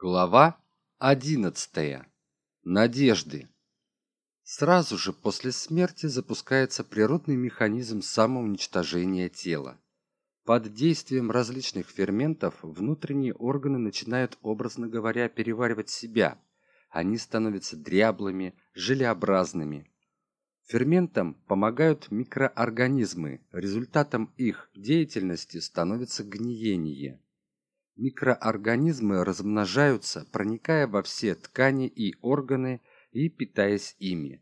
Глава одиннадцатая. Надежды. Сразу же после смерти запускается природный механизм самоуничтожения тела. Под действием различных ферментов внутренние органы начинают, образно говоря, переваривать себя. Они становятся дряблыми, желеобразными. Ферментам помогают микроорганизмы, результатом их деятельности становится гниение. Микроорганизмы размножаются, проникая во все ткани и органы и питаясь ими.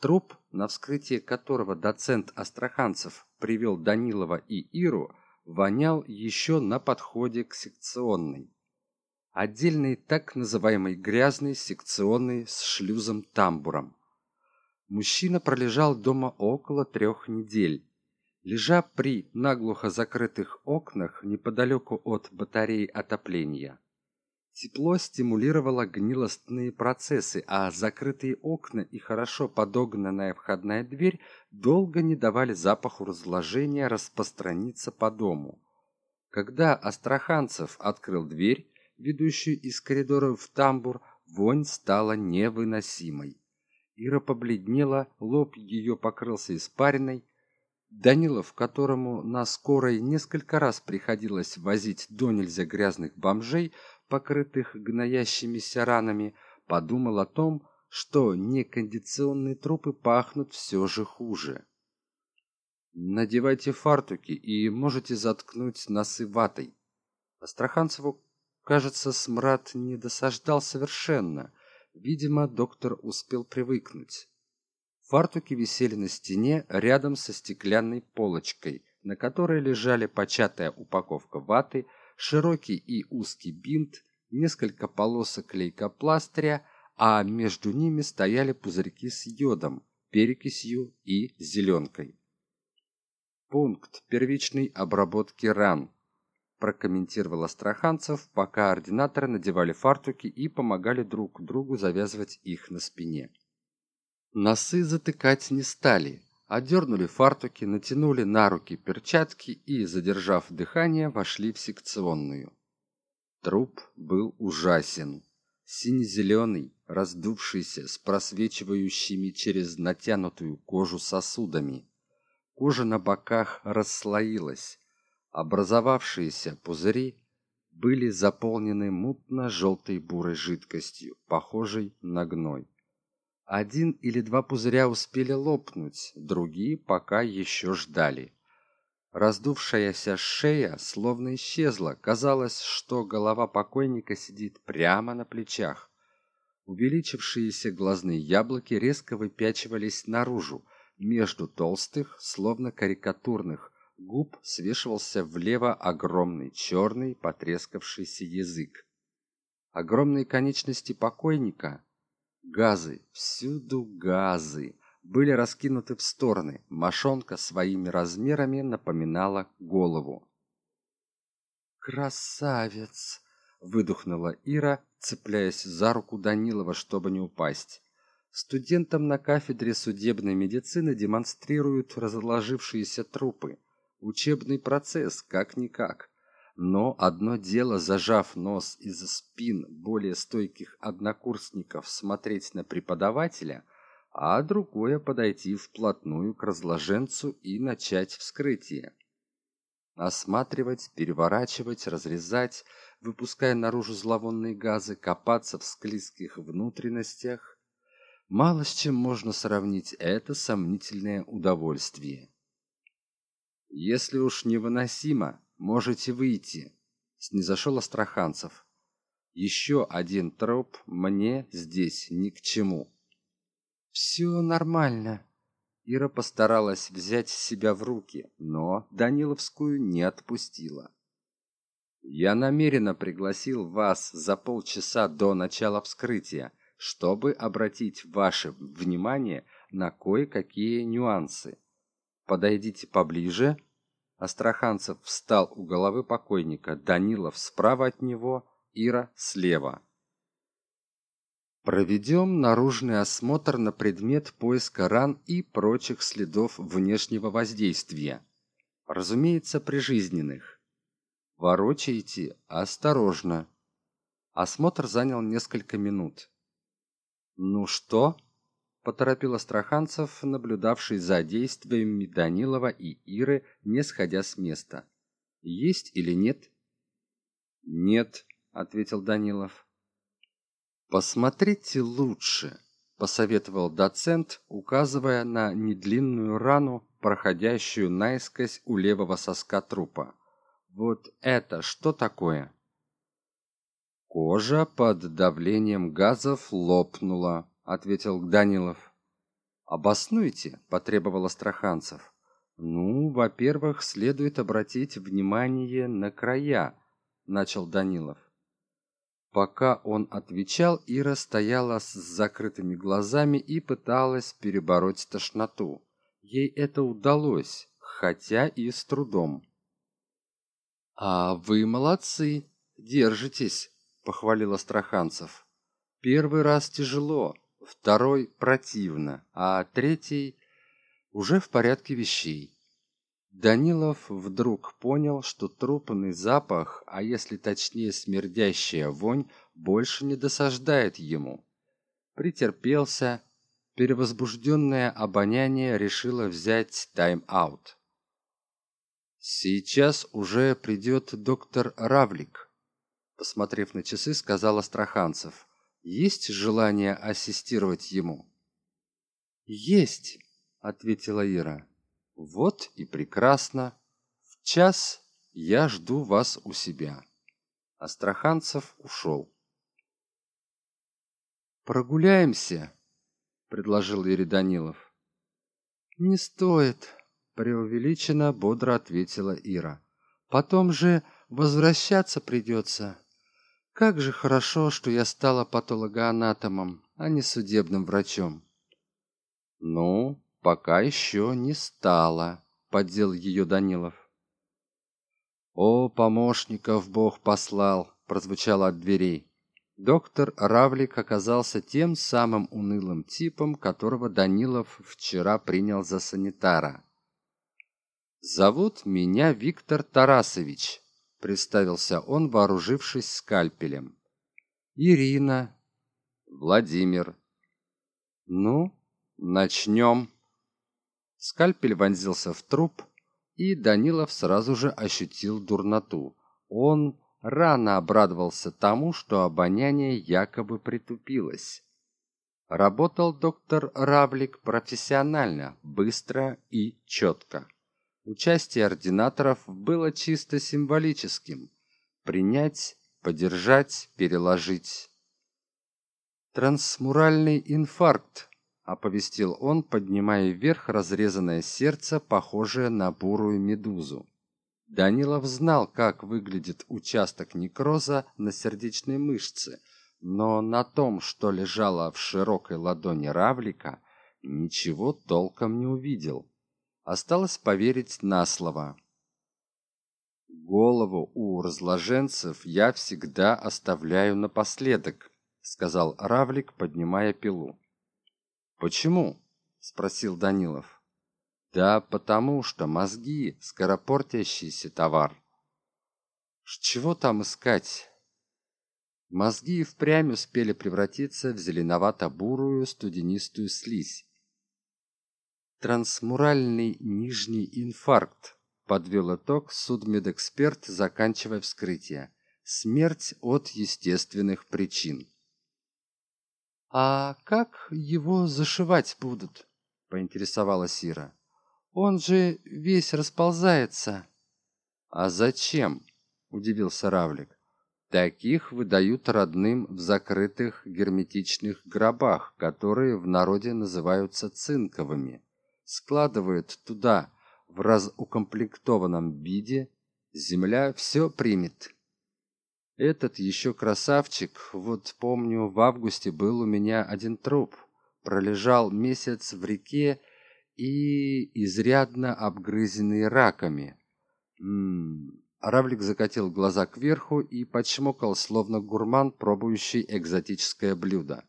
Труп, на вскрытие которого доцент Астраханцев привел Данилова и Иру, вонял еще на подходе к секционной. Отдельный так называемый грязный секционный с шлюзом-тамбуром. Мужчина пролежал дома около трех недель лежа при наглухо закрытых окнах неподалеку от батареи отопления. Тепло стимулировало гнилостные процессы, а закрытые окна и хорошо подогнанная входная дверь долго не давали запаху разложения распространиться по дому. Когда Астраханцев открыл дверь, ведущую из коридора в тамбур, вонь стала невыносимой. Ира побледнела, лоб ее покрылся испариной, Данилов, которому на скорой несколько раз приходилось возить до нельзя грязных бомжей, покрытых гноящимися ранами, подумал о том, что некондиционные трупы пахнут все же хуже. Надевайте фартуки и можете заткнуть носы ватой. Астраханцеву, кажется, смрад не досаждал совершенно. Видимо, доктор успел привыкнуть. Фартуки висели на стене рядом со стеклянной полочкой, на которой лежали початая упаковка ваты, широкий и узкий бинт, несколько полосок лейкопластыря, а между ними стояли пузырьки с йодом, перекисью и зеленкой. Пункт первичной обработки ран, прокомментировал Астраханцев, пока ординаторы надевали фартуки и помогали друг другу завязывать их на спине. Носы затыкать не стали, одернули фартуки, натянули на руки перчатки и, задержав дыхание, вошли в секционную. Труп был ужасен. Сине-зеленый, раздувшийся, с просвечивающими через натянутую кожу сосудами. Кожа на боках расслоилась. Образовавшиеся пузыри были заполнены мутно-желтой бурой жидкостью, похожей на гной. Один или два пузыря успели лопнуть, другие пока еще ждали. Раздувшаяся шея словно исчезла, казалось, что голова покойника сидит прямо на плечах. Увеличившиеся глазные яблоки резко выпячивались наружу, между толстых, словно карикатурных, губ свешивался влево огромный черный потрескавшийся язык. Огромные конечности покойника Газы, всюду газы, были раскинуты в стороны. Мошонка своими размерами напоминала голову. «Красавец!» — выдохнула Ира, цепляясь за руку Данилова, чтобы не упасть. Студентам на кафедре судебной медицины демонстрируют разложившиеся трупы. Учебный процесс, как-никак. Но одно дело, зажав нос из спин более стойких однокурсников, смотреть на преподавателя, а другое подойти вплотную к разложенцу и начать вскрытие. Осматривать, переворачивать, разрезать, выпуская наружу зловонные газы, копаться в склизких внутренностях. Мало с чем можно сравнить это сомнительное удовольствие. Если уж невыносимо, можете выйти снизошел астраханцев. Еще один троп мне здесь ни к чему все нормально ира постаралась взять себя в руки но даниловскую не отпустила. Я намеренно пригласил вас за полчаса до начала вскрытия чтобы обратить ваше внимание на кое-какие нюансы. Подойдите поближе Астраханцев встал у головы покойника, Данилов справа от него, Ира слева. Проведем наружный осмотр на предмет поиска ран и прочих следов внешнего воздействия. Разумеется, прижизненных. Ворочайте осторожно. осмотр занял несколько минут ну что поторопил астраханцев наблюдавший за действиями данилова и иры не сходя с места. Есть или нет? Нет ответил данилов. Посмотрите лучше посоветовал доцент указывая на недлинную рану проходящую наискось у левого соска трупа. Вот это что такое? Кожа под давлением газов лопнула ответил данилов обоснуйте потребовал астраханцев ну во первых следует обратить внимание на края начал данилов. Пока он отвечал ира стояла с закрытыми глазами и пыталась перебороть тошноту. Ей это удалось хотя и с трудом а вы молодцы держитесь похвалил астраханцев первый раз тяжело второй противно а третий уже в порядке вещей Данилов вдруг понял, что трупный запах, а если точнее смердящая вонь, больше не досаждает ему. Претерпелся, перевозбужденное обоняние решило взять тайм-аут. «Сейчас уже придет доктор Равлик», — посмотрев на часы, сказал Астраханцев. «Есть желание ассистировать ему?» «Есть», — ответила Ира. Вот и прекрасно. В час я жду вас у себя. Астраханцев ушел. Прогуляемся, предложил Ири Данилов. Не стоит, преувеличенно бодро ответила Ира. Потом же возвращаться придется. Как же хорошо, что я стала патологоанатомом, а не судебным врачом. Ну, пока еще не стало поддел ее данилов. О помощников бог послал прозвучало от дверей. Доктор равлик оказался тем самым унылым типом которого данилов вчера принял за санитара. Зовут меня виктор тарасович представился он вооружившись скальпелем. Ирина. Владимир. Ну начнем. Скальпель вонзился в труп и данилов сразу же ощутил дурноту. Он рано обрадовался тому что обоняние якобы притупилось. Работал доктор равлик профессионально быстро и четко участие ординаторов было чисто символическим принять подержать переложить. Трансмуральный инфаркт оповестил он поднимая вверх разрезанное сердце похожее на бурую медузу. Данилов знал как выглядит участок некроза на сердечной мышце но на том что лежало в широкой ладони равлика ничего толком не увидел осталось поверить на слово. Голову у разложенцев я всегда оставляю напоследок сказал равлик поднимая пилу. Почему спросил данилов. Да потому что мозги скоропортящийся товар чего там искать? Мозги впрямь успели превратиться в зеленовато-бурую студенистую слизь трансмуральный нижний инфаркт подвел итог судмедэксперт заканчивая вскрытие. Смерть от естественных причин. А как его зашивать будут поинтересовалась ира он же весь расползается а зачем удивился равлик. Таких выдают родным в закрытых герметичных гробах которые в народе называются цинковыми складывают туда в разукомплектованном виде земля все примет этот еще красавчик, вот помню, в августе был у меня один труп. Пролежал месяц в реке и изрядно обгрызенный раками. М Равлик закатил глаза кверху и почмокал, словно гурман, пробующий экзотическое блюдо.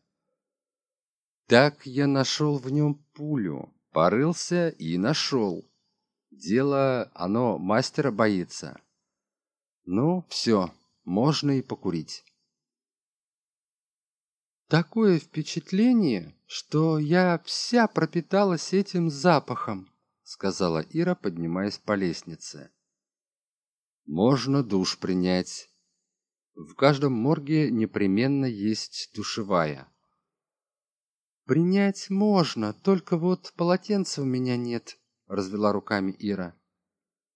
Так я нашел в нем пулю, порылся и нашел. Дело, оно мастера боится. Ну, все, можно и покурить такое впечатление что я вся пропиталась этим запахом сказала ира поднимаясь по лестнице можно душ принять в каждом морге непременно есть душевая принять можно только вот полотенца у меня нет развела руками ира.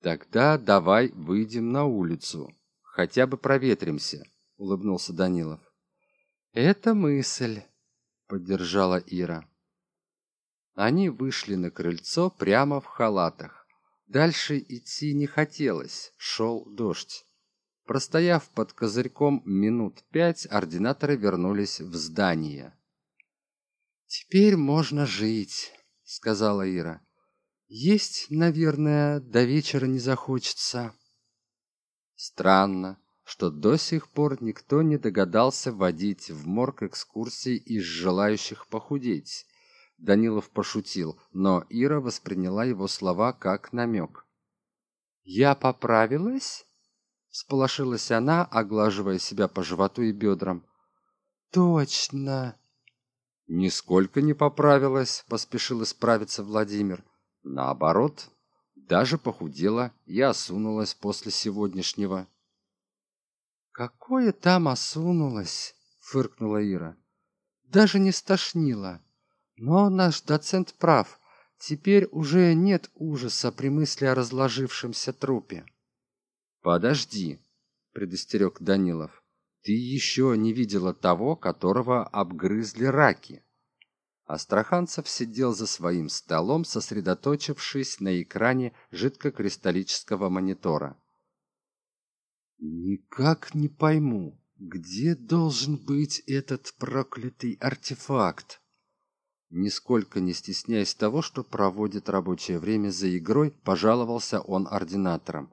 Тогда давай выйдем на улицу. Хотя бы проветримся улыбнулся данилов. Это мысль поддержала ира. Они вышли на крыльцо прямо в халатах. Дальше идти не хотелось шел дождь. Простояв под козырьком минут пять ординаторы вернулись в здание теперь можно жить сказала ира есть наверное до вечера не захочется странно что до сих пор никто не догадался водить в морг экскурсий из желающих похудеть. Данилов пошутил, но Ира восприняла его слова как намек. «Я поправилась?» Сполошилась она, оглаживая себя по животу и бедрам. «Точно!» «Нисколько не поправилась», — поспешил исправиться Владимир. «Наоборот, даже похудела и осунулась после сегодняшнего». «Какое там осунулось!» — фыркнула Ира. «Даже не стошнило. Но наш доцент прав. Теперь уже нет ужаса при мысли о разложившемся трупе». «Подожди», — предостерег Данилов. «Ты еще не видела того, которого обгрызли раки». Астраханцев сидел за своим столом, сосредоточившись на экране жидкокристаллического монитора. Никак не пойму, где должен быть этот проклятый артефакт. Нисколько не стесняясь того, что проводит рабочее время за игрой, пожаловался он ординатором.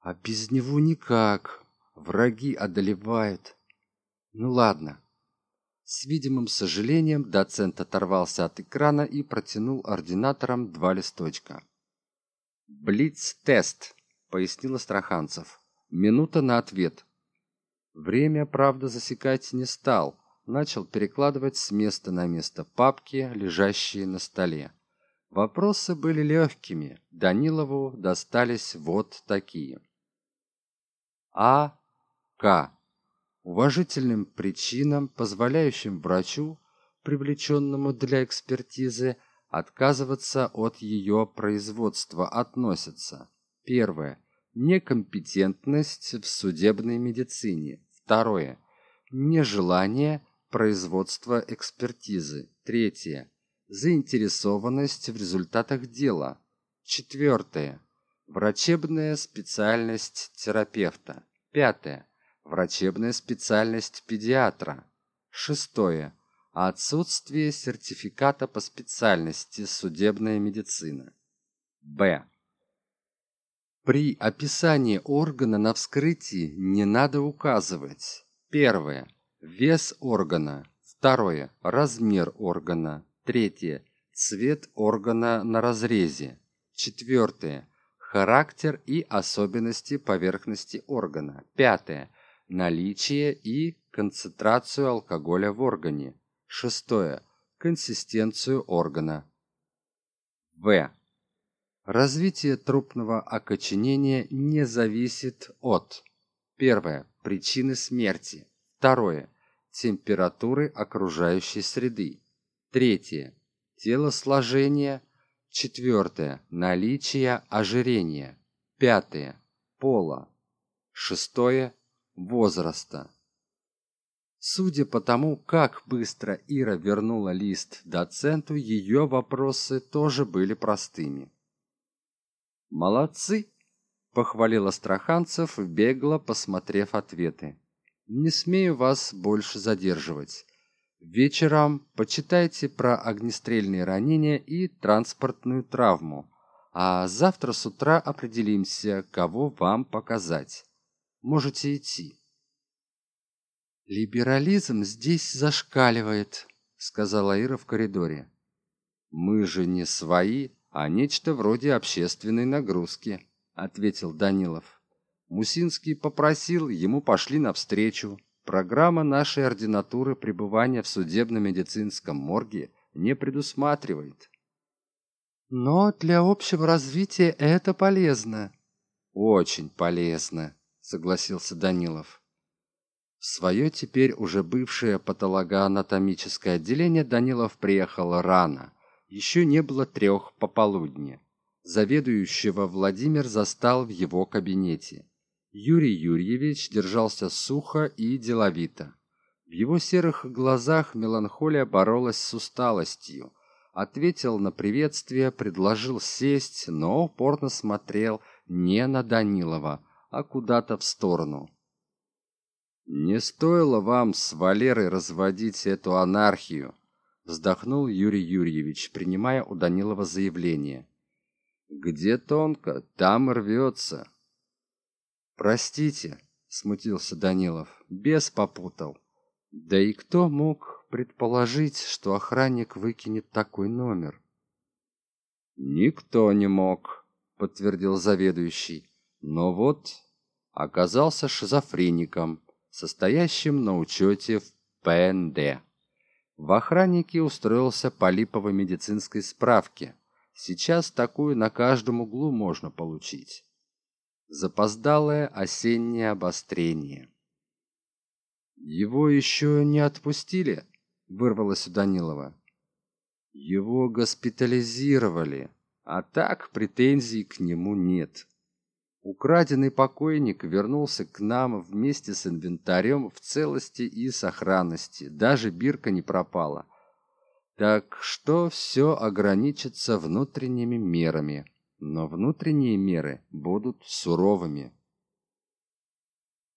А без него никак. Враги одолевают. Ну ладно. С видимым сожалением доцент оторвался от экрана и протянул ординаторам два листочка. «Блиц-тест», — пояснил Астраханцев. Минута на ответ время правда засекать не стал. Начал перекладывать с места на место папки лежащие на столе. Вопросы были легкими. Данилову достались вот такие. А к уважительным причинам позволяющим врачу привлеченному для экспертизы отказываться от ее производства относятся первое некомпетентность в судебной медицине. Второе. Нежелание производства экспертизы. Третье. Заинтересованность в результатах дела. Четвертое. Врачебная специальность терапевта. Пятое. Врачебная специальность педиатра. Шестое. Отсутствие сертификата по специальности судебная медицина. Б. При описании органа на вскрытии не надо указывать. Первое. Вес органа. Второе. Размер органа. Третье. Цвет органа на разрезе. Четвертое. Характер и особенности поверхности органа. Пятое. Наличие и концентрацию алкоголя в органе. Шестое. Консистенцию органа. В. Развитие трупного окоченения не зависит от первое. Причины смерти, второе. Температуры окружающей среды, третье. Телосложение, четвертое. Наличие ожирения, пятое. Пола, шестое возраста. Судя по тому, как быстро Ира вернула лист доценту, ее вопросы тоже были простыми. Молодцы похвалил астраханцев бегло посмотрев ответы. Не смею вас больше задерживать. Вечером почитайте про огнестрельные ранения и транспортную травму а завтра с утра определимся кого вам показать можете идти либерализм здесь зашкаливает сказала ира в коридоре мы же не свои а нечто вроде общественной нагрузки ответил данилов мусинский попросил ему пошли навстречу программа нашей ординатуры пребывания в судебно-медицинском морге не предусматривает. Но для общего развития это полезно. Очень полезно, согласился Данилов. Свое теперь уже бывшее патологоанатомическое отделение Данилов приехал рано. Еще не было трех пополудни. Заведующего Владимир застал в его кабинете. Юрий Юрьевич держался сухо и деловито. В его серых глазах меланхолия боролась с усталостью. Ответил на приветствие, предложил сесть, но упорно смотрел не на Данилова, а куда-то в сторону. «Не стоило вам с Валерой разводить эту анархию», вздохнул Юрий Юрьевич, принимая у Данилова заявление. «Где тонко, там рвется. «Простите», — смутился Данилов, — «бес попутал». Да и кто мог предположить, что охранник выкинет такой номер? «Никто не мог», — подтвердил заведующий. «Но вот оказался шизофреником, состоящим на учете в ПНД. В охраннике устроился по липовой медицинской справке. Сейчас такую на каждом углу можно получить запоздалое осеннее обострение. «Его еще не отпустили?» — вырвалось у Данилова. «Его госпитализировали, а так претензий к нему нет. Украденный покойник вернулся к нам вместе с инвентарем в целости и сохранности, даже бирка не пропала. Так что все ограничится внутренними мерами» но внутренние меры будут суровыми.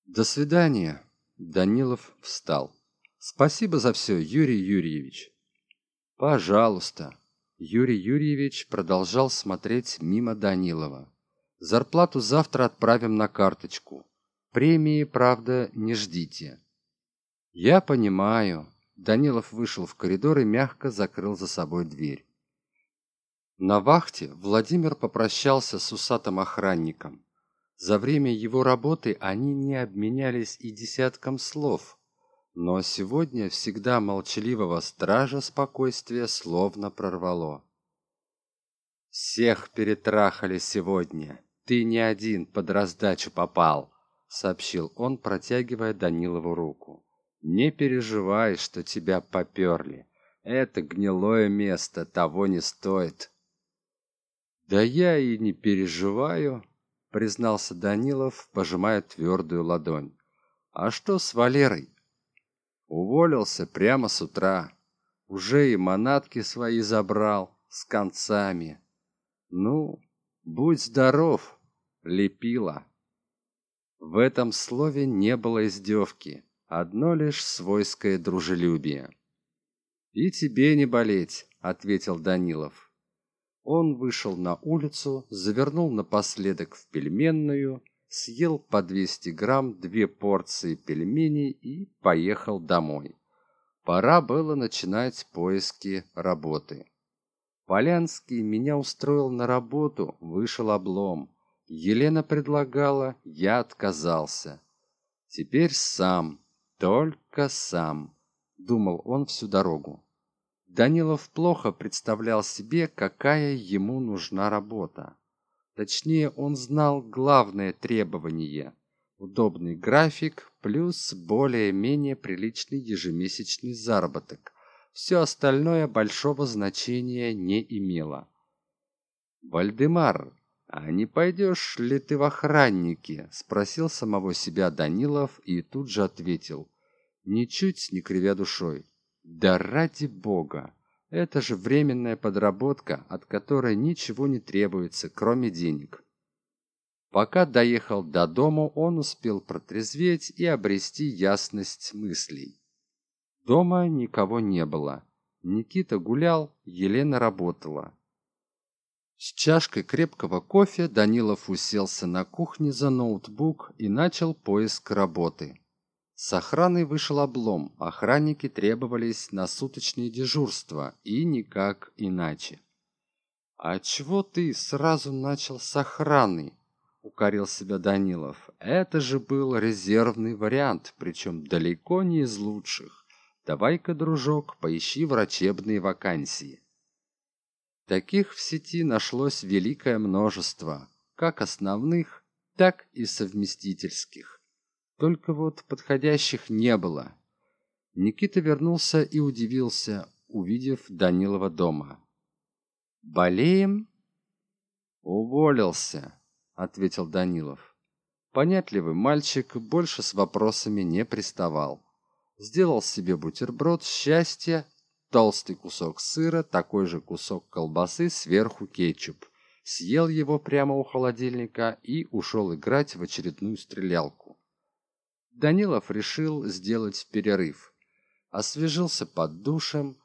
До свидания. Данилов встал. Спасибо за все, Юрий Юрьевич. Пожалуйста. Юрий Юрьевич продолжал смотреть мимо Данилова. Зарплату завтра отправим на карточку. Премии, правда, не ждите. Я понимаю. Данилов вышел в коридор и мягко закрыл за собой дверь. На вахте Владимир попрощался с усатым охранником. За время его работы они не обменялись и десятком слов. Но сегодня всегда молчаливого стража спокойствия словно прорвало. «Всех перетрахали сегодня. Ты не один под раздачу попал», — сообщил он, протягивая Данилову руку. «Не переживай, что тебя поперли. Это гнилое место того не стоит». Да я и не переживаю, признался Данилов, пожимая твердую ладонь. А что с Валерой? Уволился прямо с утра. Уже и манатки свои забрал с концами. Ну, будь здоров, лепила. В этом слове не было издевки, одно лишь свойское дружелюбие. «И тебе не болеть», — ответил Данилов. Он вышел на улицу, завернул напоследок в пельменную, съел по 200 грамм две порции пельменей и поехал домой. Пора было начинать поиски работы. Полянский меня устроил на работу, вышел облом. Елена предлагала, я отказался. Теперь сам, только сам, думал он всю дорогу. Данилов плохо представлял себе, какая ему нужна работа. Точнее, он знал главное требование – удобный график плюс более-менее приличный ежемесячный заработок. Все остальное большого значения не имело. «Вальдемар, а не пойдешь ли ты в охранники?» – спросил самого себя Данилов и тут же ответил, ничуть не кривя душой. Да ради бога! Это же временная подработка, от которой ничего не требуется, кроме денег. Пока доехал до дому, он успел протрезветь и обрести ясность мыслей. Дома никого не было. Никита гулял, Елена работала. С чашкой крепкого кофе Данилов уселся на кухне за ноутбук и начал поиск работы. С охраной вышел облом, охранники требовались на суточные дежурства и никак иначе. «А чего ты сразу начал с охраны?» укорил себя данилов это же был резервный вариант причем далеко не из лучших давай-ка дружок поищи врачебные вакансии. Таких в сети нашлось великое множество как основных так и совместительских. Только вот подходящих не было. Никита вернулся и удивился увидев данилова дома. Болеем? Уволился ответил данилов. Понятливый мальчик больше с вопросами не приставал сделал себе бутерброд счастья толстый кусок сыра такой же кусок колбасы сверху кетчуп. Съел его прямо у холодильника и ушел играть в очередную стрелялку. Данилов решил сделать перерыв. Освежился под душем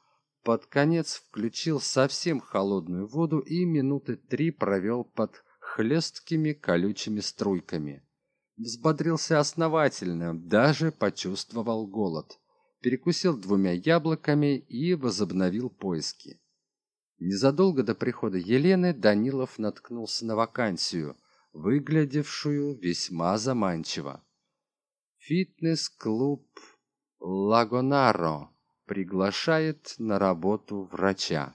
под конец включил совсем холодную воду и минуты три провел под хлесткими колючими струйками взбодрился основательно даже почувствовал голод перекусил двумя яблоками и возобновил поиски. Незадолго до прихода елены данилов наткнулся на вакансию выглядевшую весьма заманчиво. Фитнес-клуб лагонаро приглашает на работу врача.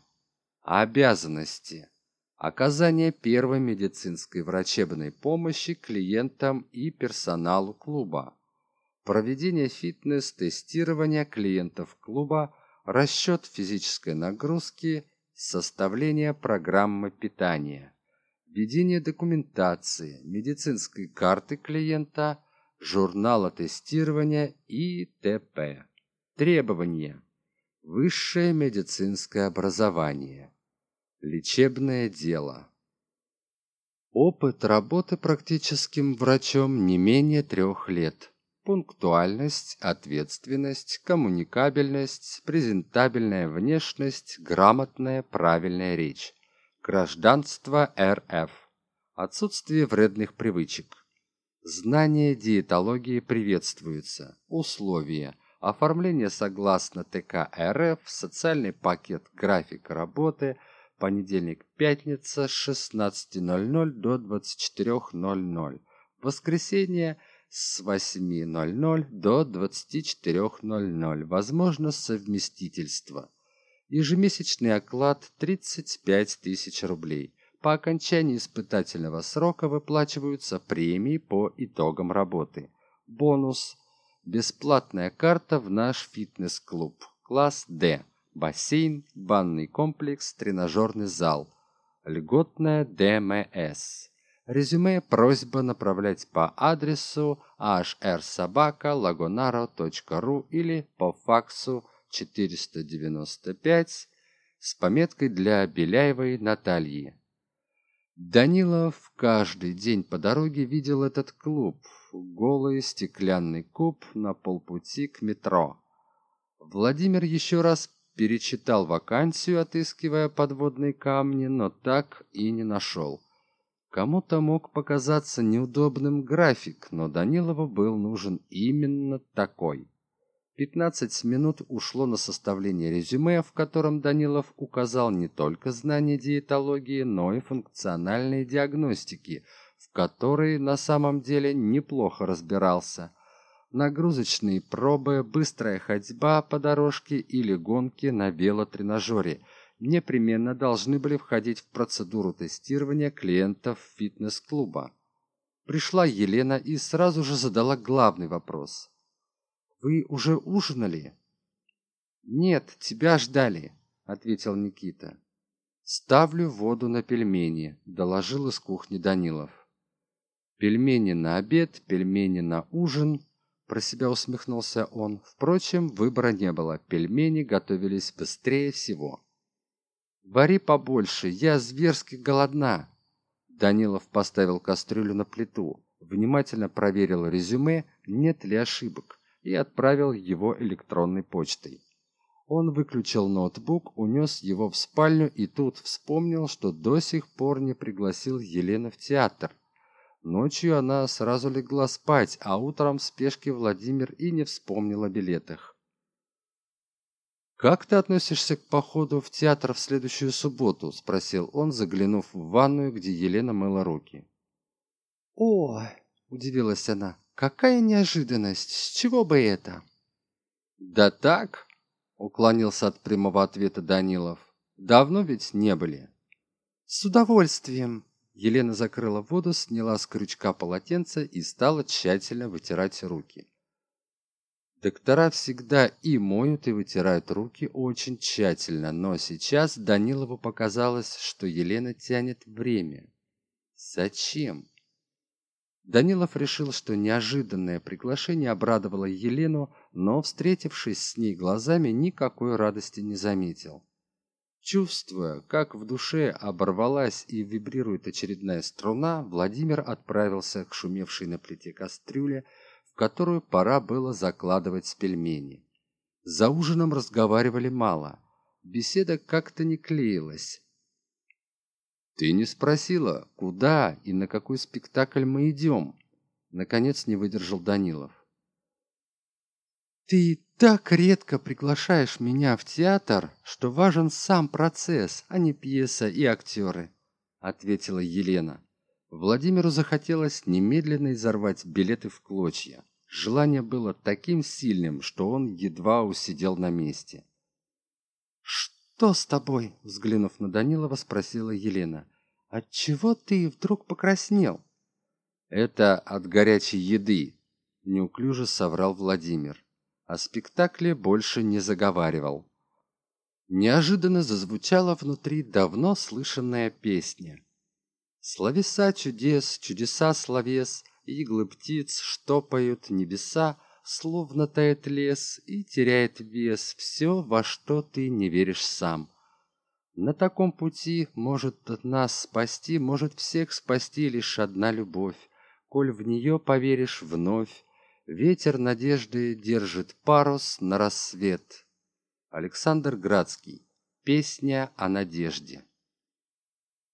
Обязанности оказание первой медицинской врачебной помощи клиентам и персоналу клуба, проведение фитнес-тестирования клиентов клуба, расчет физической нагрузки, составление программы питания, введение документации, медицинской карты клиента, журнала тестирования и т.п. Требования. Высшее медицинское образование лечебное дело. Опыт работы практическим врачом не менее трех лет. Пунктуальность ответственность коммуникабельность презентабельная внешность грамотная правильная речь. Гражданство рф отсутствие вредных привычек. Знание диетологии приветствуется. Условия. Оформление согласно тк рф социальный пакет график работы – понедельник пятница с 16.00 до 24.00 воскресенье с 8.00 до 24.00 возможно совместительство. Ежемесячный оклад 35 тысяч рублей. По окончании испытательного срока выплачиваются премии по итогам работы. Бонус бесплатная карта в наш фитнес-клуб. Класс d бассейн, банный комплекс, тренажерный зал, льготная ДМС. Резюме просьба направлять по адресу hrsobaka.lagonaro.ru или по факсу 495 с пометкой для Беляевой Натальи. Данилов каждый день по дороге видел этот клуб, голый стеклянный куб на полпути к метро. Владимир еще раз перечитал вакансию, отыскивая подводные камни, но так и не нашел. Кому-то мог показаться неудобным график, но Данилову был нужен именно такой. 15 минут ушло на составление резюме, в котором Данилов указал не только знания диетологии, но и функциональной диагностики, в которой на самом деле неплохо разбирался нагрузочные пробы, быстрая ходьба по дорожке или гонки на велотренажере непременно должны были входить в процедуру тестирования клиентов фитнес-клуба. Пришла Елена и сразу же задала главный вопрос. «Вы уже ужинали?» «Нет, тебя ждали», — ответил Никита. «Ставлю воду на пельмени», — доложил из кухни Данилов. «Пельмени на обед, пельмени на ужин, про себя усмехнулся он. Впрочем, выбора не было. Пельмени готовились быстрее всего. «Вари побольше, я зверски голодна!» Данилов поставил кастрюлю на плиту, внимательно проверил резюме, нет ли ошибок, и отправил его электронной почтой. Он выключил ноутбук, унес его в спальню и тут вспомнил, что до сих пор не пригласил Елену в театр – Ночью она сразу легла спать, а утром в спешке Владимир и не вспомнил о билетах. «Как ты относишься к походу в театр в следующую субботу?» – спросил он, заглянув в ванную, где Елена мыла руки. о удивилась она. Какая неожиданность! С чего бы это? Да так уклонился от прямого ответа данилов. Давно ведь не были с удовольствием елена закрыла воду сняла с крючка полотенце и стала тщательно вытирать руки. Доктора всегда и моют и вытирают руки очень тщательно но сейчас данилову показалось что елена тянет время. Зачем? Данилов решил, что неожиданное приглашение обрадовало Елену, но, встретившись с ней глазами, никакой радости не заметил. Чувствуя, как в душе оборвалась и вибрирует очередная струна, Владимир отправился к шумевшей на плите кастрюле, в которую пора было закладывать пельмени. За ужином разговаривали мало. Беседа как-то не клеилась. «Ты не спросила, куда и на какой спектакль мы идем?» Наконец не выдержал Данилов. «Ты так редко приглашаешь меня в театр, что важен сам процесс, а не пьеса и актеры», — ответила Елена. Владимиру захотелось немедленно изорвать билеты в клочья. Желание было таким сильным, что он едва усидел на месте. «Что с тобой?» — взглянув на Данилова, спросила Елена. «Отчего ты вдруг покраснел?» «Это от горячей еды», — неуклюже соврал Владимир о спектакле больше не заговаривал. Неожиданно зазвучала внутри давно слышанная песня. Словеса чудес, чудеса словес, иглы птиц штопают небеса, словно тает лес и теряет вес все, во что ты не веришь сам. На таком пути может нас спасти, может всех спасти лишь одна любовь. Коль в нее поверишь вновь, Ветер надежды держит парус на рассвет. Александр Градский. Песня о надежде.